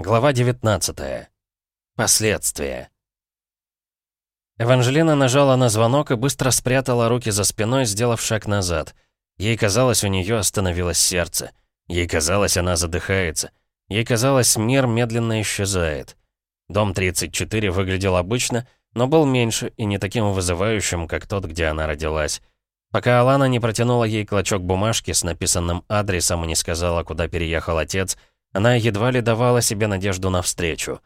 Глава 19. Последствия. Эванжелина нажала на звонок и быстро спрятала руки за спиной, сделав шаг назад. Ей казалось, у нее остановилось сердце. Ей казалось, она задыхается. Ей казалось, мир медленно исчезает. Дом 34 выглядел обычно, но был меньше и не таким вызывающим, как тот, где она родилась. Пока Алана не протянула ей клочок бумажки с написанным адресом и не сказала, куда переехал отец, она едва ли давала себе надежду на встречу.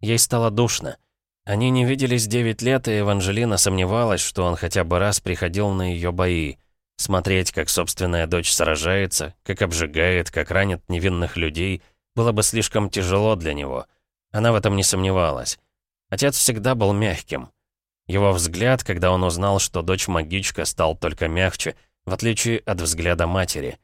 Ей стало душно. Они не виделись 9 лет, и Эванжелина сомневалась, что он хотя бы раз приходил на ее бои. Смотреть, как собственная дочь сражается, как обжигает, как ранит невинных людей, было бы слишком тяжело для него. Она в этом не сомневалась. Отец всегда был мягким. Его взгляд, когда он узнал, что дочь-магичка, стал только мягче, в отличие от взгляда матери.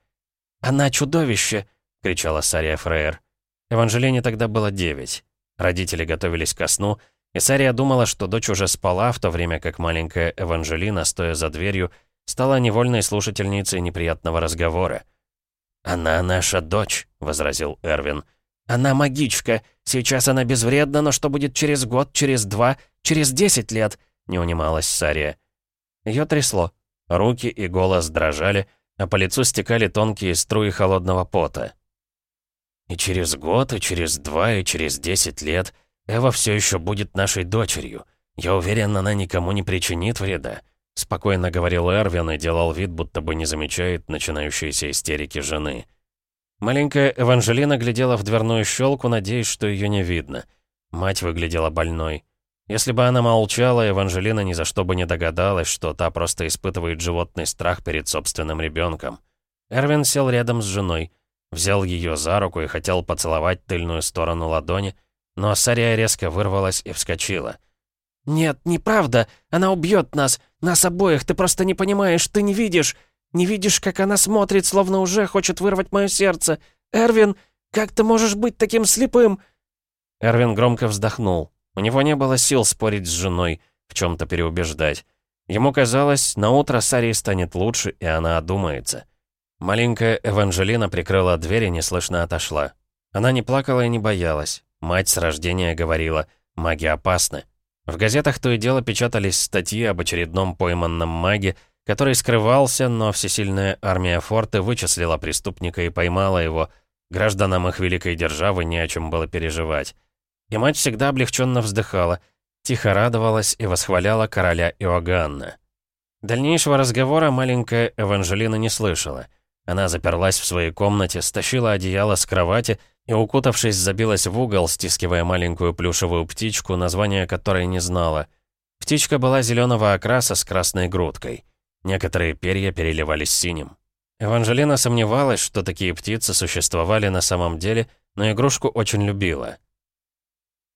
«Она чудовище!» Кричала Сария Фрейер. Эванжелине тогда было девять. Родители готовились ко сну, и Сария думала, что дочь уже спала, в то время как маленькая Эванжелина, стоя за дверью, стала невольной слушательницей неприятного разговора. «Она наша дочь», — возразил Эрвин. «Она магичка. Сейчас она безвредна, но что будет через год, через два, через десять лет?» — не унималась Сария. Ее трясло. Руки и голос дрожали, а по лицу стекали тонкие струи холодного пота. И через год, и через два, и через десять лет Эва все еще будет нашей дочерью. Я уверен, она никому не причинит вреда», — спокойно говорил Эрвин и делал вид, будто бы не замечает начинающиеся истерики жены. Маленькая Эванжелина глядела в дверную щелку, надеясь, что ее не видно. Мать выглядела больной. Если бы она молчала, Эванжелина ни за что бы не догадалась, что та просто испытывает животный страх перед собственным ребенком. Эрвин сел рядом с женой — Взял ее за руку и хотел поцеловать тыльную сторону ладони, но Сария резко вырвалась и вскочила. «Нет, неправда! Она убьет нас! Нас обоих! Ты просто не понимаешь, ты не видишь! Не видишь, как она смотрит, словно уже хочет вырвать мое сердце! Эрвин, как ты можешь быть таким слепым?» Эрвин громко вздохнул. У него не было сил спорить с женой, в чем-то переубеждать. Ему казалось, на утро Сарии станет лучше, и она одумается. Маленькая Эванжелина прикрыла дверь и неслышно отошла. Она не плакала и не боялась. Мать с рождения говорила, маги опасны. В газетах то и дело печатались статьи об очередном пойманном маге, который скрывался, но всесильная армия форты вычислила преступника и поймала его. Гражданам их великой державы не о чем было переживать. И мать всегда облегченно вздыхала, тихо радовалась и восхваляла короля Иоганна. Дальнейшего разговора маленькая Эванжелина не слышала — она заперлась в своей комнате, стащила одеяло с кровати и, укутавшись, забилась в угол, стискивая маленькую плюшевую птичку, название которой не знала. Птичка была зеленого окраса с красной грудкой. Некоторые перья переливались синим. Эванжелина сомневалась, что такие птицы существовали на самом деле, но игрушку очень любила.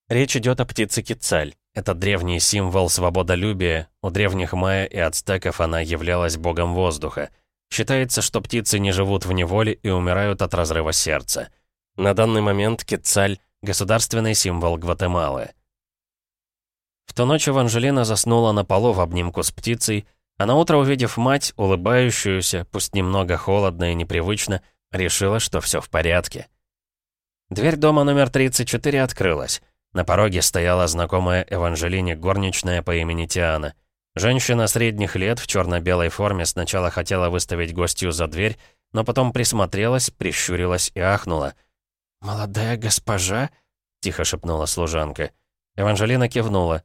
Речь идет о птице Кицаль. Это древний символ свободолюбия. У древних майя и ацтеков она являлась богом воздуха. Считается, что птицы не живут в неволе и умирают от разрыва сердца. На данный момент Кетцаль — государственный символ Гватемалы. В ту ночь Эванжелина заснула на полу в обнимку с птицей, а на утро, увидев мать, улыбающуюся, пусть немного холодно и непривычно, решила, что все в порядке. Дверь дома номер 34 открылась. На пороге стояла знакомая Эванжелине горничная по имени Тиана — Женщина средних лет в черно-белой форме сначала хотела выставить гостью за дверь, но потом присмотрелась, прищурилась и ахнула. «Молодая госпожа?» — тихо шепнула служанка. Эванжелина кивнула.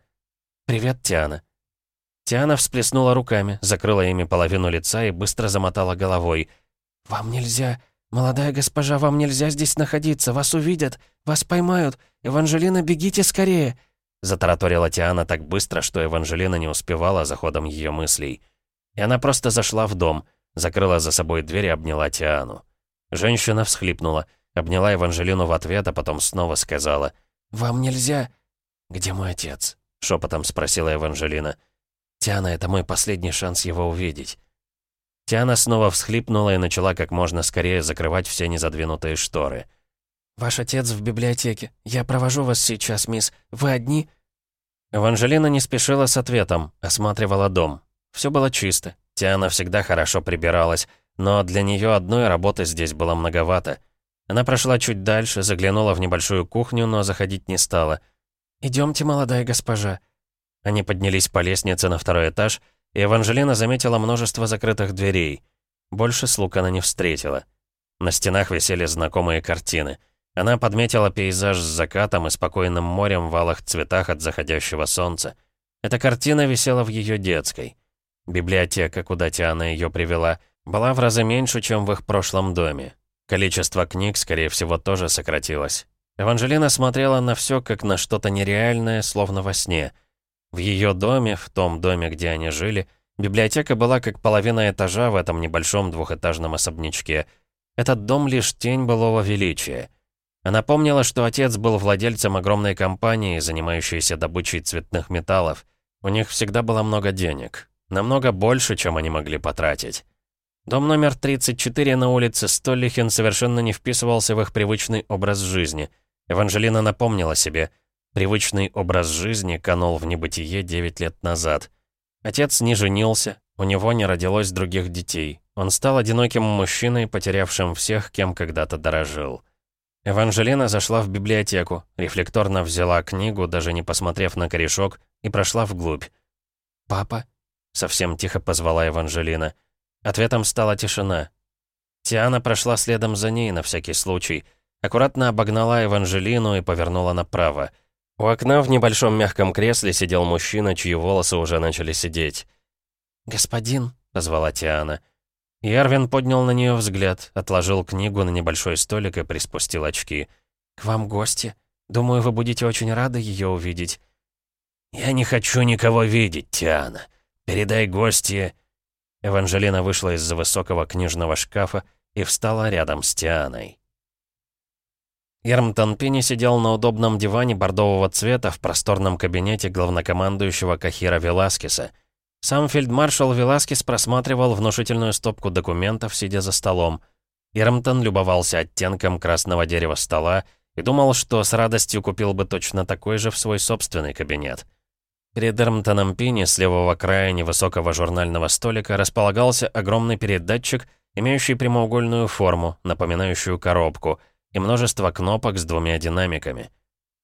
«Привет, Тиана». Тиана всплеснула руками, закрыла ими половину лица и быстро замотала головой. «Вам нельзя... Молодая госпожа, вам нельзя здесь находиться, вас увидят, вас поймают. Эванжелина, бегите скорее!» Затараторила Тиана так быстро, что Эванжелина не успевала за ходом ее мыслей. И она просто зашла в дом, закрыла за собой дверь и обняла Тиану. Женщина всхлипнула, обняла Эванжелину в ответ, а потом снова сказала «Вам нельзя...» «Где мой отец?» — шепотом спросила Эванжелина. «Тиана, это мой последний шанс его увидеть». Тиана снова всхлипнула и начала как можно скорее закрывать все незадвинутые шторы. «Ваш отец в библиотеке. Я провожу вас сейчас, мисс. Вы одни?» Эванжелина не спешила с ответом, осматривала дом. Все было чисто. Тиана всегда хорошо прибиралась, но для нее одной работы здесь было многовато. Она прошла чуть дальше, заглянула в небольшую кухню, но заходить не стала. «Идемте, молодая госпожа». Они поднялись по лестнице на второй этаж, и Эванжелина заметила множество закрытых дверей. Больше слуг она не встретила. На стенах висели знакомые картины. Она подметила пейзаж с закатом и спокойным морем в алых цветах от заходящего солнца. Эта картина висела в ее детской. Библиотека, куда Тиана ее привела, была в разы меньше, чем в их прошлом доме. Количество книг, скорее всего, тоже сократилось. Эванжелина смотрела на все как на что-то нереальное, словно во сне. В ее доме, в том доме, где они жили, библиотека была как половина этажа в этом небольшом двухэтажном особнячке. Этот дом лишь тень былого величия. Она помнила, что отец был владельцем огромной компании, занимающейся добычей цветных металлов. У них всегда было много денег. Намного больше, чем они могли потратить. Дом номер 34 на улице Столлихен совершенно не вписывался в их привычный образ жизни. Эванжелина напомнила себе. Привычный образ жизни канул в небытие 9 лет назад. Отец не женился, у него не родилось других детей. Он стал одиноким мужчиной, потерявшим всех, кем когда-то дорожил. Эванжелина зашла в библиотеку, рефлекторно взяла книгу, даже не посмотрев на корешок, и прошла вглубь. «Папа?» — совсем тихо позвала Эванжелина. Ответом стала тишина. Тиана прошла следом за ней на всякий случай. Аккуратно обогнала Эванжелину и повернула направо. У окна в небольшом мягком кресле сидел мужчина, чьи волосы уже начали сидеть. «Господин», — позвала Тиана. И Эрвин поднял на нее взгляд, отложил книгу на небольшой столик и приспустил очки. «К вам гости. Думаю, вы будете очень рады ее увидеть». «Я не хочу никого видеть, Тиана. Передай гостье...» Эванжелина вышла из-за высокого книжного шкафа и встала рядом с Тианой. Ермтон Пини сидел на удобном диване бордового цвета в просторном кабинете главнокомандующего Кахира Веласкеса. Сам фельдмаршал Веласкес просматривал внушительную стопку документов, сидя за столом. Ермтон любовался оттенком красного дерева стола и думал, что с радостью купил бы точно такой же в свой собственный кабинет. Перед Эрмтоном Пини с левого края невысокого журнального столика располагался огромный передатчик, имеющий прямоугольную форму, напоминающую коробку, и множество кнопок с двумя динамиками.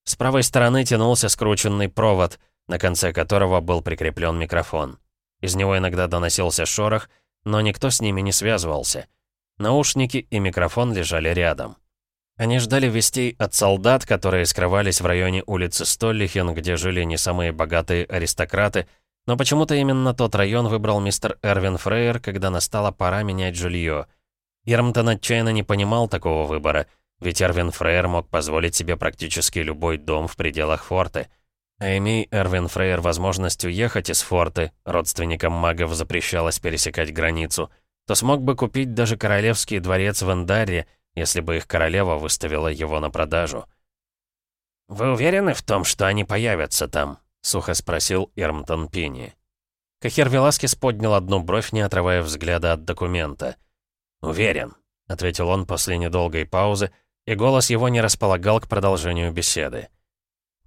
С правой стороны тянулся скрученный провод, на конце которого был прикреплен микрофон. Из него иногда доносился шорох, но никто с ними не связывался. Наушники и микрофон лежали рядом. Они ждали вестей от солдат, которые скрывались в районе улицы Столлихен, где жили не самые богатые аристократы, но почему-то именно тот район выбрал мистер Эрвин Фрейер, когда настала пора менять жилье. Ермтон отчаянно не понимал такого выбора, ведь Эрвин Фрейер мог позволить себе практически любой дом в пределах форты. А имей Эрвин Фрейер возможность уехать из форты, родственникам магов запрещалось пересекать границу, то смог бы купить даже королевский дворец в Эндарре, если бы их королева выставила его на продажу. «Вы уверены в том, что они появятся там?» — сухо спросил Ирмтон Пини. Кахер Веласкес поднял одну бровь, не отрывая взгляда от документа. «Уверен», — ответил он после недолгой паузы, и голос его не располагал к продолжению беседы.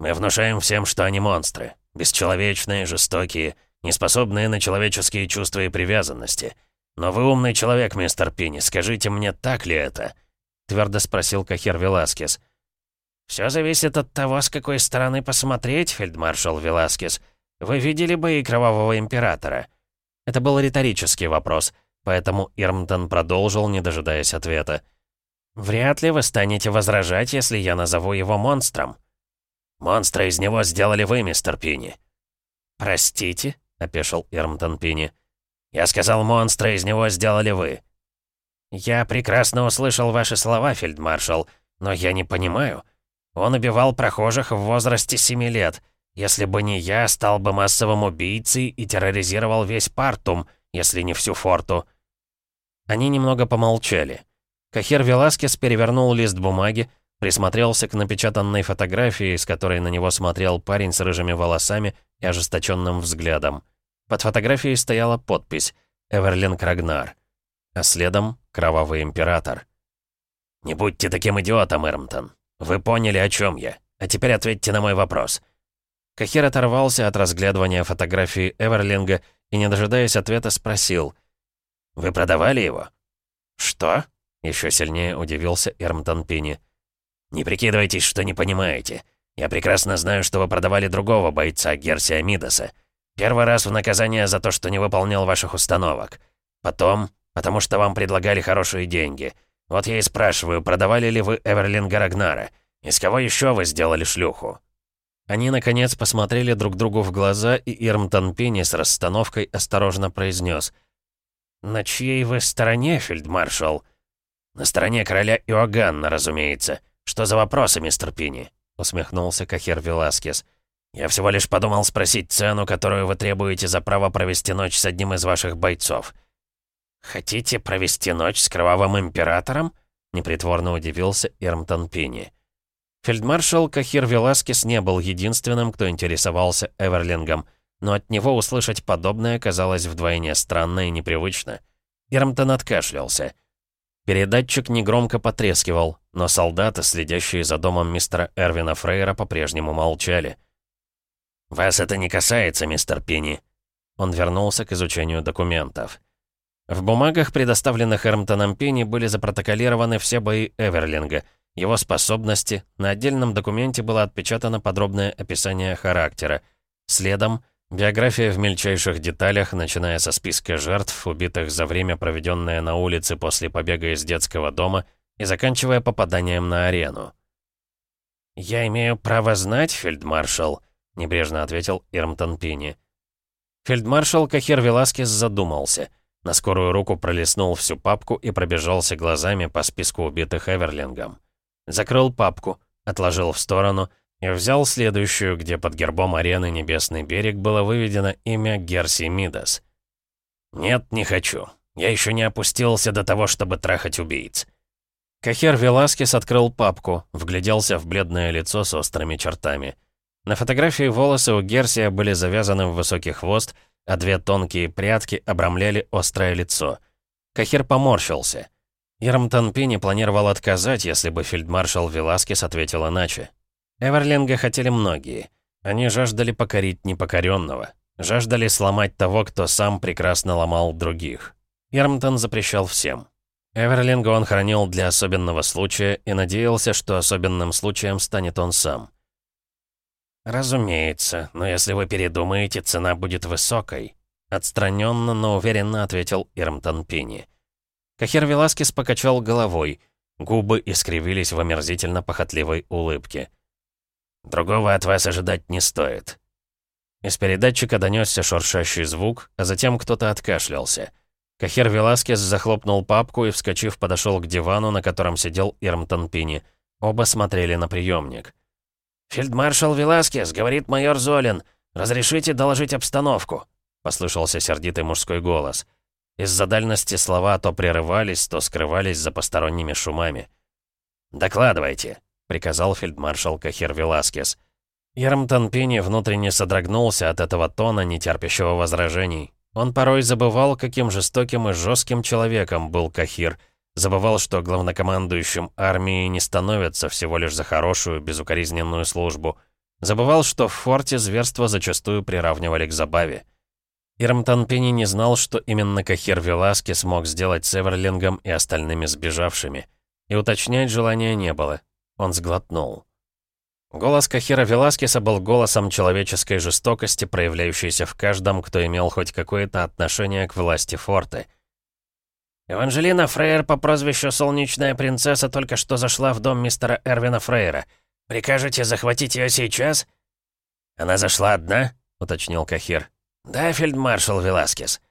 «Мы внушаем всем, что они монстры, бесчеловечные, жестокие, неспособные на человеческие чувства и привязанности. Но вы умный человек, мистер Пини, скажите мне, так ли это?» — твердо спросил Кахер Веласкес. «Все зависит от того, с какой стороны посмотреть, фельдмаршал Веласкес. Вы видели бы и Кровавого Императора?» Это был риторический вопрос, поэтому Ирмтон продолжил, не дожидаясь ответа. «Вряд ли вы станете возражать, если я назову его монстром». «Монстра из него сделали вы, мистер Пини». «Простите?» — опешил Ирмтон Пини. «Я сказал, монстра из него сделали вы». «Я прекрасно услышал ваши слова, фельдмаршал, но я не понимаю. Он убивал прохожих в возрасте семи лет. Если бы не я, стал бы массовым убийцей и терроризировал весь Партум, если не всю форту». Они немного помолчали. Кахер Веласкес перевернул лист бумаги, присмотрелся к напечатанной фотографии, с которой на него смотрел парень с рыжими волосами и ожесточенным взглядом. Под фотографией стояла подпись «Эверлин Крагнар» а следом — Кровавый Император. «Не будьте таким идиотом, Эрмтон. Вы поняли, о чем я. А теперь ответьте на мой вопрос». Кахир оторвался от разглядывания фотографии Эверлинга и, не дожидаясь ответа, спросил. «Вы продавали его?» «Что?» Еще сильнее удивился Эрмтон Пини. «Не прикидывайтесь, что не понимаете. Я прекрасно знаю, что вы продавали другого бойца, Герсия Мидаса. Первый раз в наказание за то, что не выполнял ваших установок. Потом, потому что вам предлагали хорошие деньги. Вот я и спрашиваю, продавали ли вы Эверлинга Рагнара? Из кого еще вы сделали шлюху?» Они, наконец, посмотрели друг другу в глаза, и Ирмтон Пини с расстановкой осторожно произнес. «На чьей вы стороне, фельдмаршал?» «На стороне короля Иоганна, разумеется. Что за вопросы, мистер Пини?» — усмехнулся Кахер Веласкес. «Я всего лишь подумал спросить цену, которую вы требуете за право провести ночь с одним из ваших бойцов». «Хотите провести ночь с кровавым императором?» — непритворно удивился Ирмтон Пини. Фельдмаршал Кахир Веласкес не был единственным, кто интересовался Эверлингом, но от него услышать подобное казалось вдвойне странно и непривычно. Ирмтон откашлялся. Передатчик негромко потрескивал, но солдаты, следящие за домом мистера Эрвина Фрейра, по-прежнему молчали. «Вас это не касается, мистер Пенни». Он вернулся к изучению документов. В бумагах, предоставленных Эрмтоном Пенни, были запротоколированы все бои Эверлинга, его способности, на отдельном документе было отпечатано подробное описание характера. Следом Биография в мельчайших деталях, начиная со списка жертв, убитых за время, проведенное на улице после побега из детского дома, и заканчивая попаданием на арену. «Я имею право знать, фельдмаршал», — небрежно ответил Ирмтон Пини. Фельдмаршал Кахир Веласкес задумался. На скорую руку пролистнул всю папку и пробежался глазами по списку убитых Эверлингом. Закрыл папку, отложил в сторону — и взял следующую, где под гербом арены Небесный берег было выведено имя Герси Мидас. «Нет, не хочу. Я еще не опустился до того, чтобы трахать убийц». Кахер Веласкес открыл папку, вгляделся в бледное лицо с острыми чертами. На фотографии волосы у Герсия были завязаны в высокий хвост, а две тонкие прядки обрамляли острое лицо. Кахер поморщился. Ермтон Пини планировал отказать, если бы фельдмаршал Веласкес ответил иначе. Эверлинга хотели многие. Они жаждали покорить непокоренного. Жаждали сломать того, кто сам прекрасно ломал других. Ермтон запрещал всем. Эверлинга он хранил для особенного случая и надеялся, что особенным случаем станет он сам. «Разумеется, но если вы передумаете, цена будет высокой», отстраненно, но уверенно ответил Ирмтон Пини. Кахер Веласкес покачал головой. Губы искривились в омерзительно-похотливой улыбке. Другого от вас ожидать не стоит». Из передатчика донесся шуршащий звук, а затем кто-то откашлялся. Кахер Веласкес захлопнул папку и, вскочив, подошел к дивану, на котором сидел Ирмтон Пини. Оба смотрели на приемник. «Фельдмаршал Веласкес, — говорит майор Золин, — разрешите доложить обстановку?» — послышался сердитый мужской голос. Из-за дальности слова то прерывались, то скрывались за посторонними шумами. «Докладывайте», — приказал фельдмаршал Кахир Веласкес. Ермтон Пини внутренне содрогнулся от этого тона, нетерпящего возражений. Он порой забывал, каким жестоким и жестким человеком был Кахир. Забывал, что главнокомандующим армии не становится всего лишь за хорошую, безукоризненную службу. Забывал, что в форте зверство зачастую приравнивали к забаве. Ирмтон Пини не знал, что именно Кахир Веласки смог сделать с Эверлингом и остальными сбежавшими. И уточнять желания не было. Он сглотнул. Голос Кахира Веласкеса был голосом человеческой жестокости, проявляющейся в каждом, кто имел хоть какое-то отношение к власти форты. «Эванжелина Фрейер по прозвищу Солнечная Принцесса только что зашла в дом мистера Эрвина Фрейера. Прикажете захватить ее сейчас?» «Она зашла одна?» — уточнил Кахир. «Да, фельдмаршал Веласкес.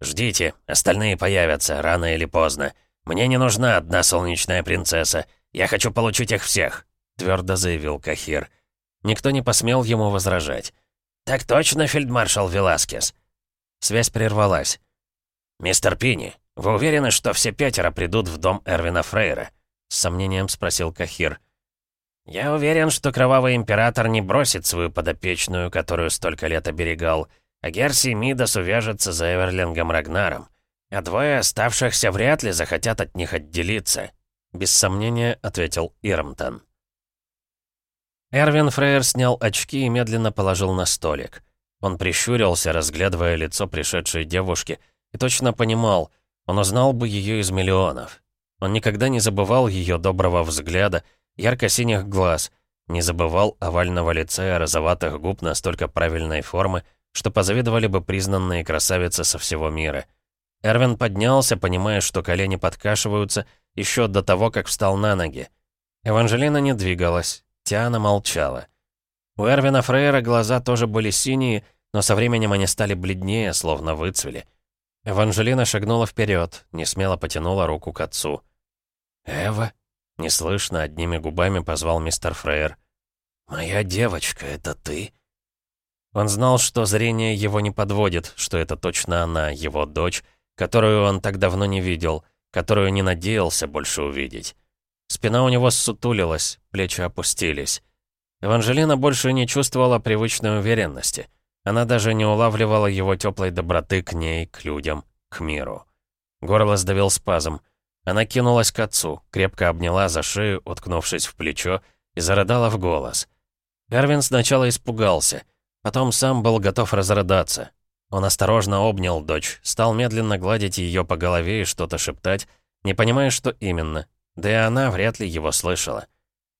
Ждите, остальные появятся, рано или поздно. Мне не нужна одна Солнечная Принцесса». «Я хочу получить их всех», — твердо заявил Кахир. Никто не посмел ему возражать. «Так точно, фельдмаршал Веласкес». Связь прервалась. «Мистер Пини, вы уверены, что все пятеро придут в дом Эрвина Фрейра?» С сомнением спросил Кахир. «Я уверен, что Кровавый Император не бросит свою подопечную, которую столько лет оберегал, а Герси Мидас увяжется за Эверлингом Рагнаром, а двое оставшихся вряд ли захотят от них отделиться. Без сомнения, ответил Ирмтон. Эрвин Фрейер снял очки и медленно положил на столик. Он прищурился, разглядывая лицо пришедшей девушки, и точно понимал, он узнал бы ее из миллионов. Он никогда не забывал ее доброго взгляда, ярко-синих глаз, не забывал овального лица и розоватых губ настолько правильной формы, что позавидовали бы признанные красавицы со всего мира. Эрвин поднялся, понимая, что колени подкашиваются, еще до того, как встал на ноги. Эванжелина не двигалась, Тиана молчала. У Эрвина Фрейра глаза тоже были синие, но со временем они стали бледнее, словно выцвели. Эванжелина шагнула вперед, не смело потянула руку к отцу. «Эва?» — неслышно, одними губами позвал мистер Фрейер. «Моя девочка, это ты?» Он знал, что зрение его не подводит, что это точно она, его дочь, которую он так давно не видел, которую не надеялся больше увидеть. Спина у него ссутулилась, плечи опустились. Эванжелина больше не чувствовала привычной уверенности. Она даже не улавливала его теплой доброты к ней, к людям, к миру. Горло сдавил спазм. Она кинулась к отцу, крепко обняла за шею, уткнувшись в плечо, и зарыдала в голос. Эрвин сначала испугался, потом сам был готов разрыдаться. Он осторожно обнял дочь, стал медленно гладить ее по голове и что-то шептать, не понимая, что именно. Да и она вряд ли его слышала.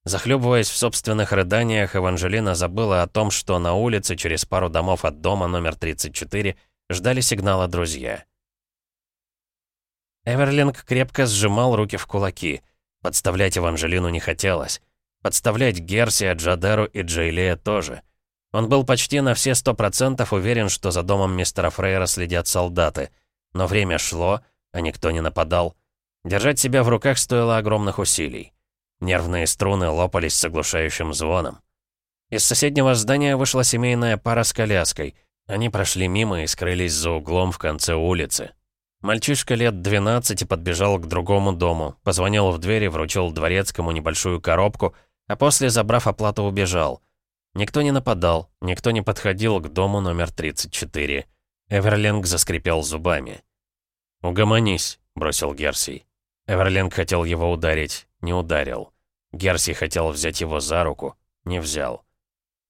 Захлебываясь в собственных рыданиях, Эванжелина забыла о том, что на улице через пару домов от дома номер 34 ждали сигнала друзья. Эверлинг крепко сжимал руки в кулаки. Подставлять Эванжелину не хотелось. Подставлять Герсия, Джадеру и Джейлея тоже. Он был почти на все сто процентов уверен, что за домом мистера Фрейра следят солдаты. Но время шло, а никто не нападал. Держать себя в руках стоило огромных усилий. Нервные струны лопались с оглушающим звоном. Из соседнего здания вышла семейная пара с коляской. Они прошли мимо и скрылись за углом в конце улицы. Мальчишка лет 12 подбежал к другому дому, позвонил в дверь и вручил дворецкому небольшую коробку, а после, забрав оплату, убежал. Никто не нападал, никто не подходил к дому номер 34. Эверлинг заскрипел зубами. «Угомонись», — бросил Герсий. Эверлинг хотел его ударить, не ударил. Герси хотел взять его за руку, не взял.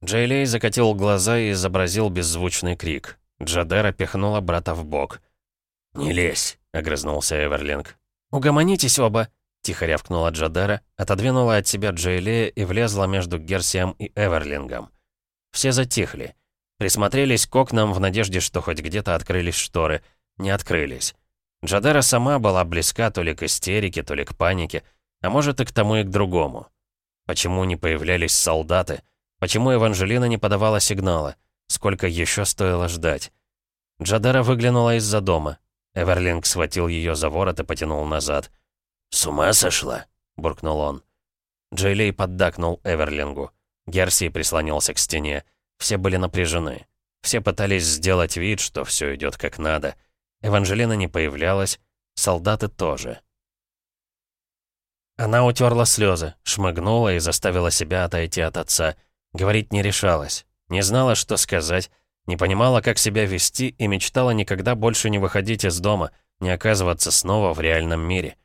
Джейлей закатил глаза и изобразил беззвучный крик. Джадера пихнула брата в бок. «Не лезь», — огрызнулся Эверлинг. «Угомонитесь оба», — тихо рявкнула Джадера, отодвинула от себя Джейлея и влезла между Герсием и Эверлингом. Все затихли. Присмотрелись к окнам в надежде, что хоть где-то открылись шторы. Не открылись. Джадера сама была близка то ли к истерике, то ли к панике, а может и к тому и к другому. Почему не появлялись солдаты? Почему Эванжелина не подавала сигнала? Сколько еще стоило ждать? Джадера выглянула из-за дома. Эверлинг схватил ее за ворот и потянул назад. «С ума сошла?» — буркнул он. Джейлей поддакнул Эверлингу. Герси прислонился к стене. Все были напряжены. Все пытались сделать вид, что все идет как надо — Эванжелина не появлялась, солдаты тоже. Она утерла слезы, шмыгнула и заставила себя отойти от отца. Говорить не решалась, не знала, что сказать, не понимала, как себя вести и мечтала никогда больше не выходить из дома, не оказываться снова в реальном мире.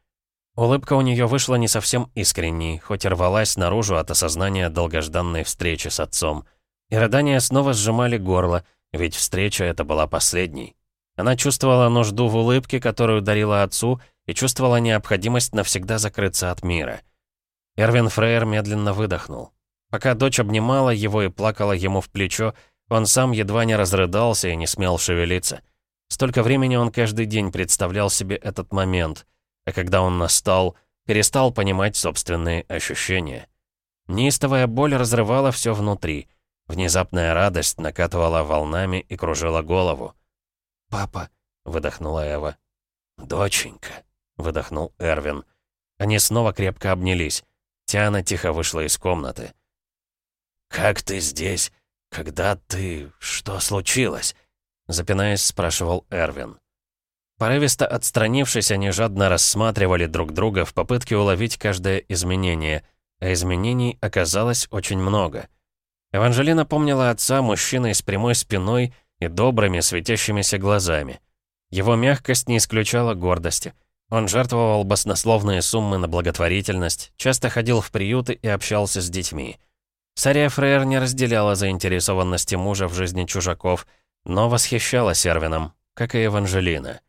Улыбка у нее вышла не совсем искренней, хоть и рвалась наружу от осознания долгожданной встречи с отцом. И рыдания снова сжимали горло, ведь встреча эта была последней. Она чувствовала нужду в улыбке, которую дарила отцу, и чувствовала необходимость навсегда закрыться от мира. Эрвин Фрейер медленно выдохнул. Пока дочь обнимала его и плакала ему в плечо, он сам едва не разрыдался и не смел шевелиться. Столько времени он каждый день представлял себе этот момент, а когда он настал, перестал понимать собственные ощущения. Неистовая боль разрывала все внутри. Внезапная радость накатывала волнами и кружила голову. «Папа», — выдохнула Эва. «Доченька», — выдохнул Эрвин. Они снова крепко обнялись. Тиана тихо вышла из комнаты. «Как ты здесь? Когда ты... Что случилось?» Запинаясь, спрашивал Эрвин. Порывисто отстранившись, они жадно рассматривали друг друга в попытке уловить каждое изменение, а изменений оказалось очень много. Эванжелина помнила отца мужчиной с прямой спиной и добрыми, светящимися глазами. Его мягкость не исключала гордости. Он жертвовал баснословные суммы на благотворительность, часто ходил в приюты и общался с детьми. Сария Фрейер не разделяла заинтересованности мужа в жизни чужаков, но восхищалась Эрвином, как и Эванжелина.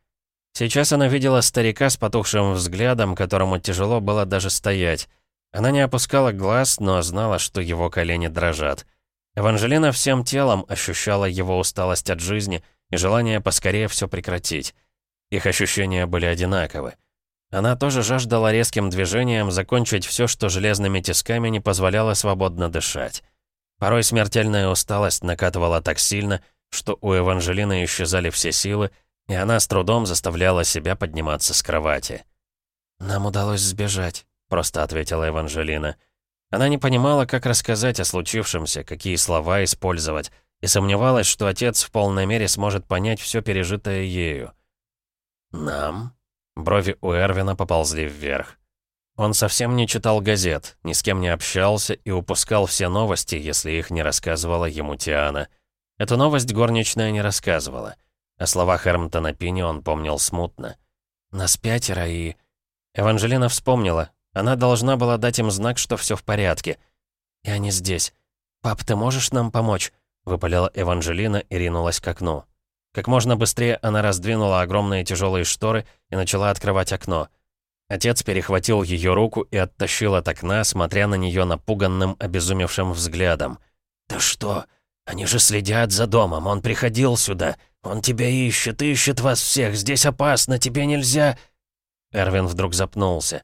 Сейчас она видела старика с потухшим взглядом, которому тяжело было даже стоять. Она не опускала глаз, но знала, что его колени дрожат. Эванжелина всем телом ощущала его усталость от жизни и желание поскорее все прекратить. Их ощущения были одинаковы. Она тоже жаждала резким движением закончить все, что железными тисками не позволяло свободно дышать. Порой смертельная усталость накатывала так сильно, что у Эванжелины исчезали все силы, и она с трудом заставляла себя подниматься с кровати. «Нам удалось сбежать», — просто ответила Эванжелина. Она не понимала, как рассказать о случившемся, какие слова использовать, и сомневалась, что отец в полной мере сможет понять все пережитое ею. «Нам?» Брови у Эрвина поползли вверх. Он совсем не читал газет, ни с кем не общался и упускал все новости, если их не рассказывала ему Тиана. Эту новость горничная не рассказывала. О словах Эрмтона Пини он помнил смутно. «Нас пятеро и...» Эванжелина вспомнила. Она должна была дать им знак, что все в порядке. «И они здесь. Пап, ты можешь нам помочь?» Выпалила Эванжелина и ринулась к окну. Как можно быстрее она раздвинула огромные тяжелые шторы и начала открывать окно. Отец перехватил ее руку и оттащил от окна, смотря на нее напуганным, обезумевшим взглядом. «Да что? Они же следят за домом, он приходил сюда. Он тебя ищет, ищет вас всех, здесь опасно, тебе нельзя...» Эрвин вдруг запнулся.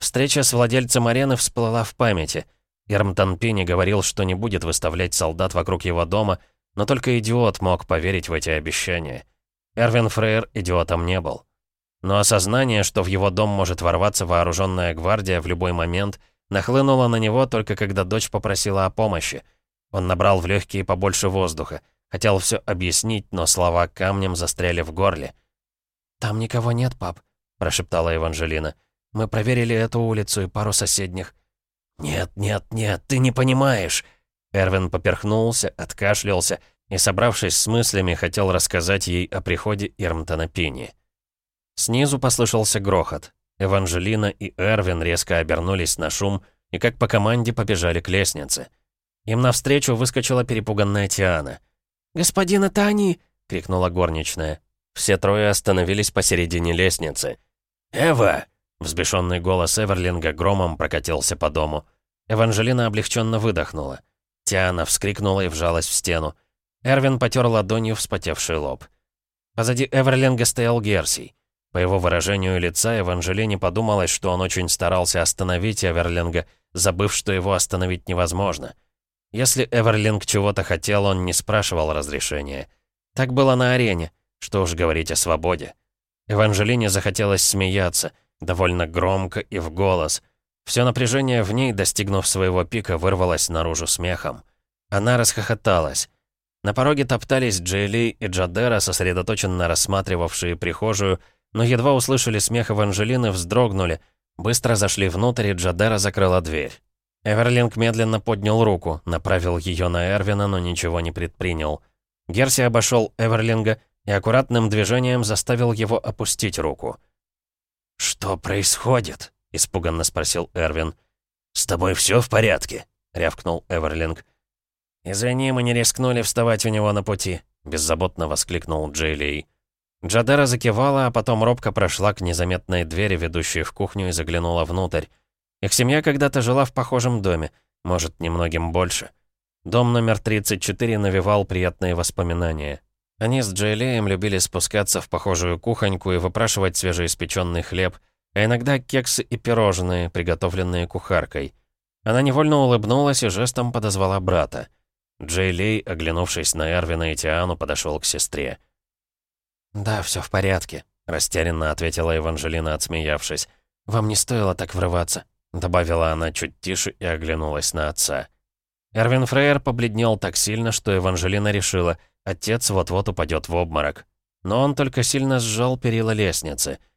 Встреча с владельцем арены всплыла в памяти. Ермтон Пини говорил, что не будет выставлять солдат вокруг его дома, но только идиот мог поверить в эти обещания. Эрвин Фрейер идиотом не был. Но осознание, что в его дом может ворваться вооруженная гвардия в любой момент, нахлынуло на него только когда дочь попросила о помощи. Он набрал в легкие побольше воздуха. Хотел все объяснить, но слова камнем застряли в горле. «Там никого нет, пап», — прошептала Еванжелина. «Мы проверили эту улицу и пару соседних». «Нет, нет, нет, ты не понимаешь!» Эрвин поперхнулся, откашлялся и, собравшись с мыслями, хотел рассказать ей о приходе Ирмтона Пини. Снизу послышался грохот. Эванжелина и Эрвин резко обернулись на шум и как по команде побежали к лестнице. Им навстречу выскочила перепуганная Тиана. «Господин, это они!» — крикнула горничная. Все трое остановились посередине лестницы. «Эва!» — взбешенный голос Эверлинга громом прокатился по дому. Эванжелина облегченно выдохнула. Тиана вскрикнула и вжалась в стену. Эрвин потер ладонью вспотевший лоб. Позади Эверлинга стоял Герсий. По его выражению лица Эванжелине подумалось, что он очень старался остановить Эверлинга, забыв, что его остановить невозможно. Если Эверлинг чего-то хотел, он не спрашивал разрешения. Так было на арене, что уж говорить о свободе. Эванжелине захотелось смеяться, довольно громко и в голос, все напряжение в ней, достигнув своего пика, вырвалось наружу смехом. Она расхохоталась. На пороге топтались Джейли и Джадера, сосредоточенно рассматривавшие прихожую, но едва услышали смех Эванжелины, вздрогнули, быстро зашли внутрь, и Джадера закрыла дверь. Эверлинг медленно поднял руку, направил ее на Эрвина, но ничего не предпринял. Герси обошел Эверлинга и аккуратным движением заставил его опустить руку. «Что происходит?» — испуганно спросил Эрвин. «С тобой все в порядке?» — рявкнул Эверлинг. «Извини, мы не рискнули вставать у него на пути», — беззаботно воскликнул Джейлей. Джадера закивала, а потом робко прошла к незаметной двери, ведущей в кухню, и заглянула внутрь. Их семья когда-то жила в похожем доме, может, немногим больше. Дом номер 34 навевал приятные воспоминания. Они с Джейлеем любили спускаться в похожую кухоньку и выпрашивать свежеиспеченный хлеб — а иногда кексы и пирожные, приготовленные кухаркой. Она невольно улыбнулась и жестом подозвала брата. Джей Лей, оглянувшись на Эрвина и Тиану, подошел к сестре. «Да, все в порядке», — растерянно ответила Эванжелина, отсмеявшись. «Вам не стоило так врываться», — добавила она чуть тише и оглянулась на отца. Эрвин Фрейер побледнел так сильно, что Эванжелина решила, отец вот-вот упадет в обморок. Но он только сильно сжал перила лестницы —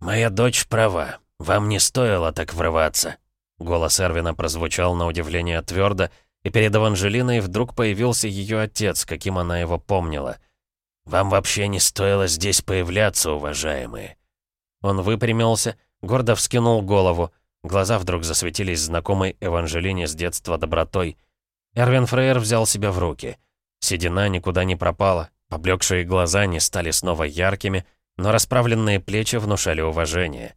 «Моя дочь права. Вам не стоило так врываться». Голос Эрвина прозвучал на удивление твердо, и перед Эванжелиной вдруг появился ее отец, каким она его помнила. «Вам вообще не стоило здесь появляться, уважаемые». Он выпрямился, гордо вскинул голову. Глаза вдруг засветились знакомой Эванжелине с детства добротой. Эрвин Фрейер взял себя в руки. Седина никуда не пропала, поблекшие глаза не стали снова яркими — но расправленные плечи внушали уважение.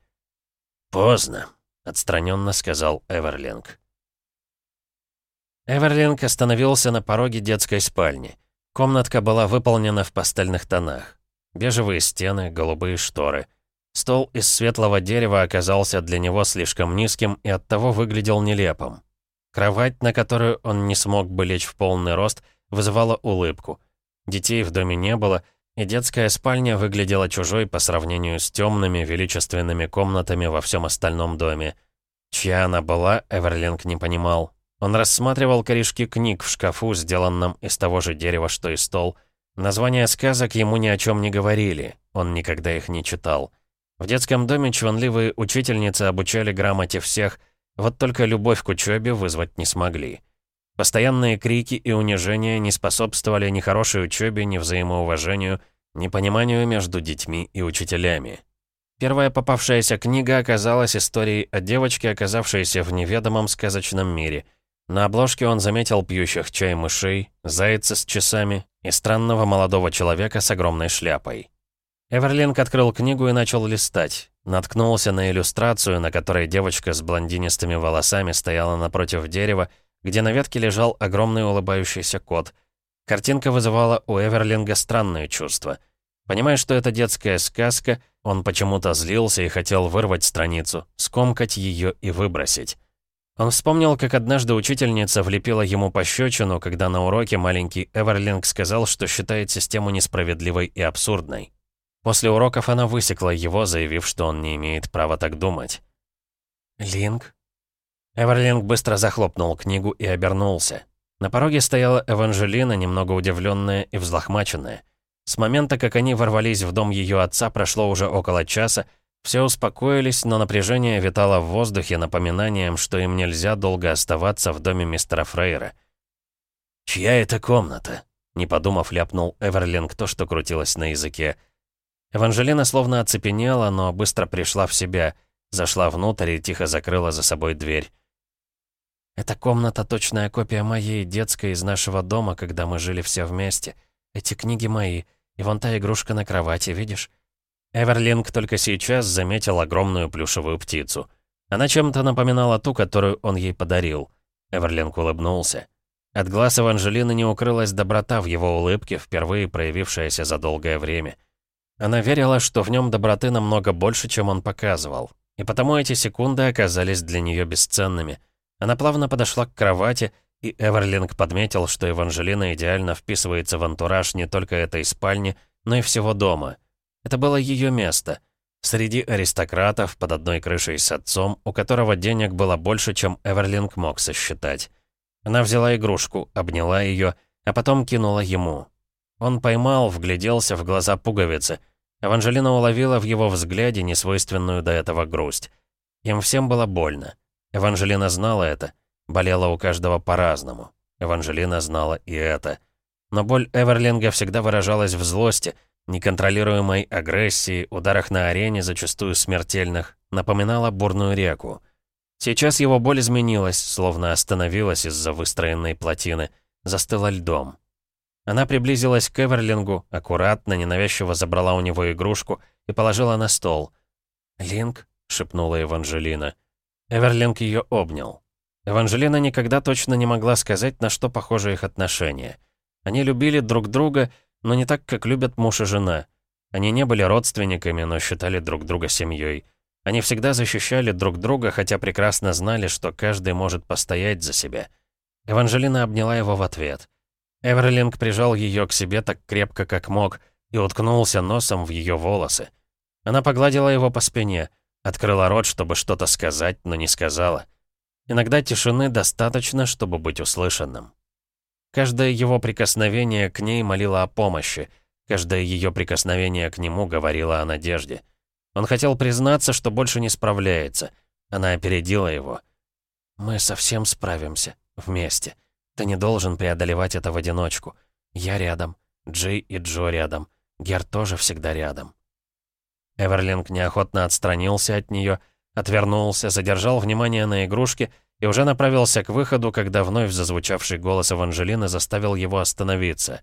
«Поздно», — отстраненно сказал Эверлинг. Эверлинг остановился на пороге детской спальни. Комнатка была выполнена в пастельных тонах. Бежевые стены, голубые шторы. Стол из светлого дерева оказался для него слишком низким и оттого выглядел нелепым. Кровать, на которую он не смог бы лечь в полный рост, вызывала улыбку. Детей в доме не было, и детская спальня выглядела чужой по сравнению с темными, величественными комнатами во всем остальном доме. Чья она была, Эверлинг не понимал. Он рассматривал корешки книг в шкафу, сделанном из того же дерева, что и стол. Названия сказок ему ни о чем не говорили, он никогда их не читал. В детском доме чванливые учительницы обучали грамоте всех, вот только любовь к учебе вызвать не смогли. Постоянные крики и унижения не способствовали ни хорошей учебе, ни взаимоуважению, ни пониманию между детьми и учителями. Первая попавшаяся книга оказалась историей о девочке, оказавшейся в неведомом сказочном мире — на обложке он заметил пьющих чай мышей, зайца с часами и странного молодого человека с огромной шляпой. Эверлинг открыл книгу и начал листать. Наткнулся на иллюстрацию, на которой девочка с блондинистыми волосами стояла напротив дерева, где на ветке лежал огромный улыбающийся кот. Картинка вызывала у Эверлинга странные чувства. Понимая, что это детская сказка, он почему-то злился и хотел вырвать страницу, скомкать ее и выбросить. Он вспомнил, как однажды учительница влепила ему пощечину, когда на уроке маленький Эверлинг сказал, что считает систему несправедливой и абсурдной. После уроков она высекла его, заявив, что он не имеет права так думать. «Линк?» Эверлинг быстро захлопнул книгу и обернулся. На пороге стояла Эванжелина, немного удивленная и взлохмаченная. С момента, как они ворвались в дом ее отца, прошло уже около часа, все успокоились, но напряжение витало в воздухе напоминанием, что им нельзя долго оставаться в доме мистера Фрейра. «Чья это комната?» Не подумав, ляпнул Эверлинг то, что крутилось на языке. Эванжелина словно оцепенела, но быстро пришла в себя, зашла внутрь и тихо закрыла за собой дверь. «Эта комната — точная копия моей, детской, из нашего дома, когда мы жили все вместе. Эти книги мои, и вон та игрушка на кровати, видишь? Эверлинг только сейчас заметил огромную плюшевую птицу. Она чем-то напоминала ту, которую он ей подарил. Эверлинг улыбнулся. От глаз Эванжелины не укрылась доброта в его улыбке, впервые проявившаяся за долгое время. Она верила, что в нем доброты намного больше, чем он показывал. И потому эти секунды оказались для нее бесценными. Она плавно подошла к кровати, и Эверлинг подметил, что Эванжелина идеально вписывается в антураж не только этой спальни, но и всего дома — это было ее место. Среди аристократов, под одной крышей с отцом, у которого денег было больше, чем Эверлинг мог сосчитать. Она взяла игрушку, обняла ее, а потом кинула ему. Он поймал, вгляделся в глаза пуговицы. Эванжелина уловила в его взгляде несвойственную до этого грусть. Им всем было больно. Эванжелина знала это. Болела у каждого по-разному. Эванжелина знала и это. Но боль Эверлинга всегда выражалась в злости — неконтролируемой агрессии, ударах на арене, зачастую смертельных, напоминала бурную реку. Сейчас его боль изменилась, словно остановилась из-за выстроенной плотины, застыла льдом. Она приблизилась к Эверлингу, аккуратно, ненавязчиво забрала у него игрушку и положила на стол. «Линк?» — шепнула Эванжелина. Эверлинг ее обнял. Эванжелина никогда точно не могла сказать, на что похожи их отношения. Они любили друг друга, но не так, как любят муж и жена. Они не были родственниками, но считали друг друга семьей. Они всегда защищали друг друга, хотя прекрасно знали, что каждый может постоять за себя. Эванжелина обняла его в ответ. Эверлинг прижал ее к себе так крепко, как мог, и уткнулся носом в ее волосы. Она погладила его по спине, открыла рот, чтобы что-то сказать, но не сказала. Иногда тишины достаточно, чтобы быть услышанным. Каждое его прикосновение к ней молило о помощи. Каждое ее прикосновение к нему говорило о надежде. Он хотел признаться, что больше не справляется. Она опередила его. «Мы совсем справимся. Вместе. Ты не должен преодолевать это в одиночку. Я рядом. Джей и Джо рядом. Гер тоже всегда рядом». Эверлинг неохотно отстранился от нее, отвернулся, задержал внимание на игрушке и уже направился к выходу, когда вновь зазвучавший голос Эванжелины заставил его остановиться.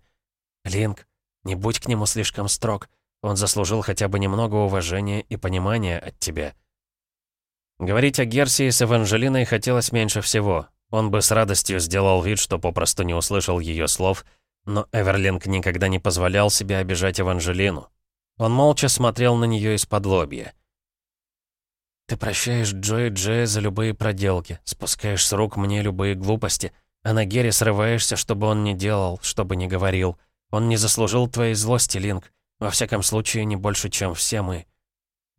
«Линк, не будь к нему слишком строг. Он заслужил хотя бы немного уважения и понимания от тебя». Говорить о Герсии с Эванжелиной хотелось меньше всего. Он бы с радостью сделал вид, что попросту не услышал ее слов, но Эверлинг никогда не позволял себе обижать Эванжелину. Он молча смотрел на нее из-под лобья. «Ты прощаешь Джо и Джея за любые проделки, спускаешь с рук мне любые глупости, а на Гере срываешься, чтобы он не делал, чтобы не говорил. Он не заслужил твоей злости, Линк. Во всяком случае, не больше, чем все мы».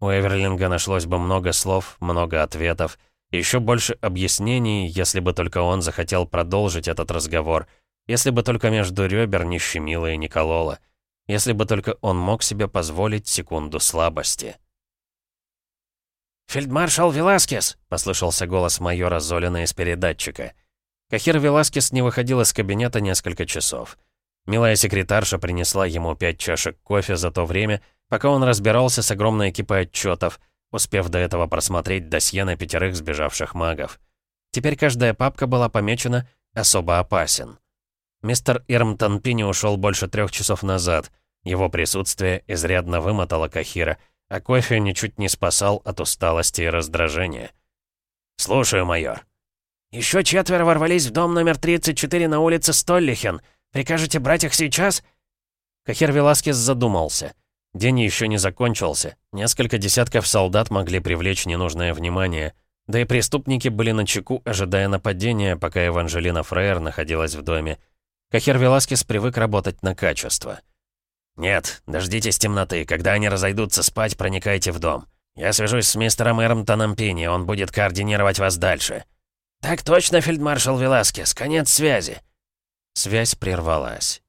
У Эверлинга нашлось бы много слов, много ответов, еще больше объяснений, если бы только он захотел продолжить этот разговор, если бы только между ребер не щемило и не кололо, если бы только он мог себе позволить секунду слабости. «Фельдмаршал Веласкес!» — послышался голос майора Золина из передатчика. Кахир Веласкес не выходил из кабинета несколько часов. Милая секретарша принесла ему пять чашек кофе за то время, пока он разбирался с огромной экипой отчетов, успев до этого просмотреть досье на пятерых сбежавших магов. Теперь каждая папка была помечена «Особо опасен». Мистер Ирмтон Пини ушел больше трех часов назад. Его присутствие изрядно вымотало Кахира, а кофе ничуть не спасал от усталости и раздражения. «Слушаю, майор». «Еще четверо ворвались в дом номер 34 на улице Столлихен. Прикажете брать их сейчас?» Кахер Веласкес задумался. День еще не закончился. Несколько десятков солдат могли привлечь ненужное внимание. Да и преступники были на чеку, ожидая нападения, пока Эванжелина Фрейер находилась в доме. Кахер Веласкес привык работать на качество. «Нет, дождитесь темноты. Когда они разойдутся спать, проникайте в дом. Я свяжусь с мистером Эрмтоном Пини, он будет координировать вас дальше». «Так точно, фельдмаршал Веласкес. Конец связи». Связь прервалась.